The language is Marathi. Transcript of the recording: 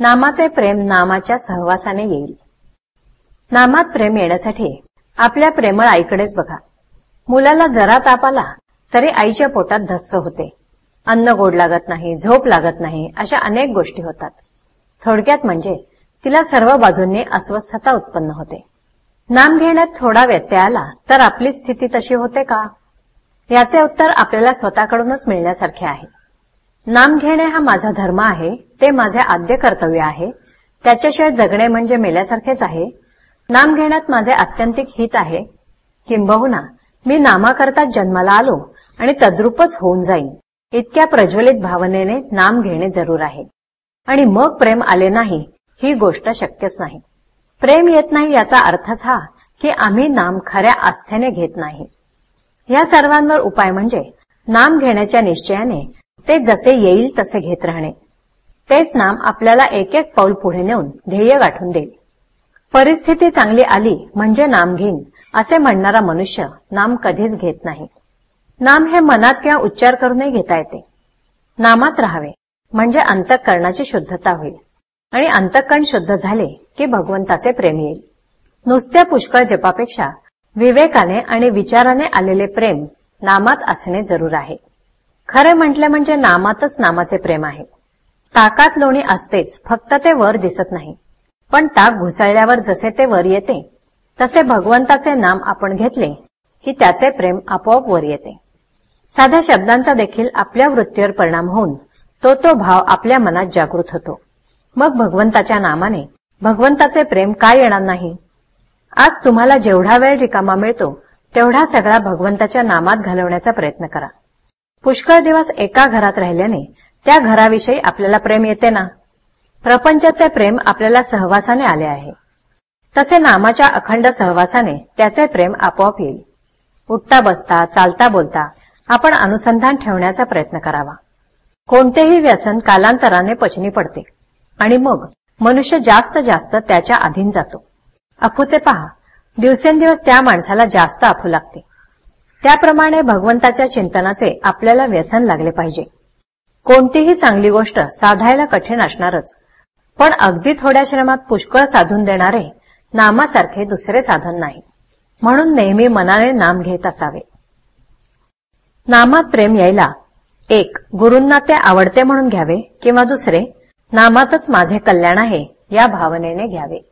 नामाचे प्रेम नामाच्या सहवासाने येईल. नामात प्रेम येण्यासाठी आपल्या प्रेमळ आईकडेच बघा. मुलाला जरा ताप आला तरी आईच्या पोटात धस्स होते. अन्न गोड लागत नाही झोप लागत नाही अशा अनेक गोष्टी होतात. थोडक्यात म्हणजे तिला सर्व बाजूंनी अस्वस्थता उत्पन्न होते. नाम घेण्यात थोडा व्यत्यय आला तर आपली स्थिती तशी होते का? याचे उत्तर आपल्याला स्वतःकडूनच मिळण्यासारखे आहे. नाम घेणे हा माझा धर्म आहे ते माझे आद्य कर्तव्य आहे त्याच्याशिवाय जगणे म्हणजे मेल्यासारखेच आहे. नाम घेण्यात माझे आत्यंतिक हित आहे. किंबहुना मी नामाकरता जन्माला आलो आणि तद्रूपच होऊन जाईन. इतक्या प्रज्वलित भावनेने नाम घेणे जरूर आहे. आणि मग प्रेम आले नाही ही गोष्ट शक्यच नाही. प्रेम येत नाही याचा अर्थच हा की आम्ही नाम खऱ्या आस्थेने घेत नाही. या सर्वांवर उपाय म्हणजे नाम घेण्याच्या निश्चयाने ते जसे येईल तसे घेत राहणे. तेच नाम आपल्याला एक एक पाऊल पुढे नेऊन ध्येय गाठून देईल. परिस्थिती चांगली आली म्हणजे नाम घेईन असे म्हणणारा मनुष्य नाम कधीच घेत नाही. नाम हे मनात किंवा उच्चार करूनही घेता येते. नामात राहावे म्हणजे अंतःकरणाची शुद्धता होईल. आणि अंतःकरण शुद्ध झाले की भगवंताचे प्रेम येईल. नुसत्या पुष्कळ जपापेक्षा विवेकाने आणि विचाराने आलेले प्रेम नामात असणे जरूर आहे. खरे म्हटले म्हणजे नामातच नामाचे प्रेम आहे. ताकात लोणी असतेच फक्त ते वर दिसत नाही. पण ताक घुसळल्यावर जसे ते वर येते तसे भगवंताचे नाम आपण घेतले की त्याचे प्रेम आपोआप वर येते. साध्या शब्दांचा देखील आपल्या वृत्तीवर परिणाम होऊन तो तो भाव आपल्या मनात जागृत होतो. मग भगवंताच्या नामाने भगवंताचे प्रेम काय येणार नाही? आज तुम्हाला जेवढा वेळ रिकामा मिळतो तेवढा सगळा भगवंताच्या नामात घालवण्याचा प्रयत्न करा. पुष्कळ दिवस एका घरात राहिल्याने त्या घराविषयी आपल्याला प्रेम येते ना? प्रपंचाचे प्रेम आपल्याला सहवासाने आले आहे. तसे नामाच्या अखंड सहवासाने त्याचे प्रेम आपोआप येईल. उठता बसता चालता बोलता आपण अनुसंधान ठेवण्याचा प्रयत्न करावा. कोणतेही व्यसन कालांतराने पचनी पडते. आणि मग मनुष्य जास्त जास्त त्याच्या अधीन जातो. अफूचे पहा. दिवसेंदिवस त्या माणसाला जास्त अफू लागते. त्याप्रमाणे भगवंताच्या चिंतनाचे आपल्याला व्यसन लागले पाहिजे. कोणतीही चांगली गोष्ट साधायला कठीण असणारच पण अगदी थोड्या श्रमात पुष्कळ साधून देणारे नामासारखे दुसरे साधन नाही. म्हणून नेहमी मनाने नाम घेत असावे. नामात प्रेम यायला एक गुरूंना ते आवडते म्हणून घ्यावे किंवा दुसरे नामातच माझे कल्याण आहे या भावनेने घ्यावे.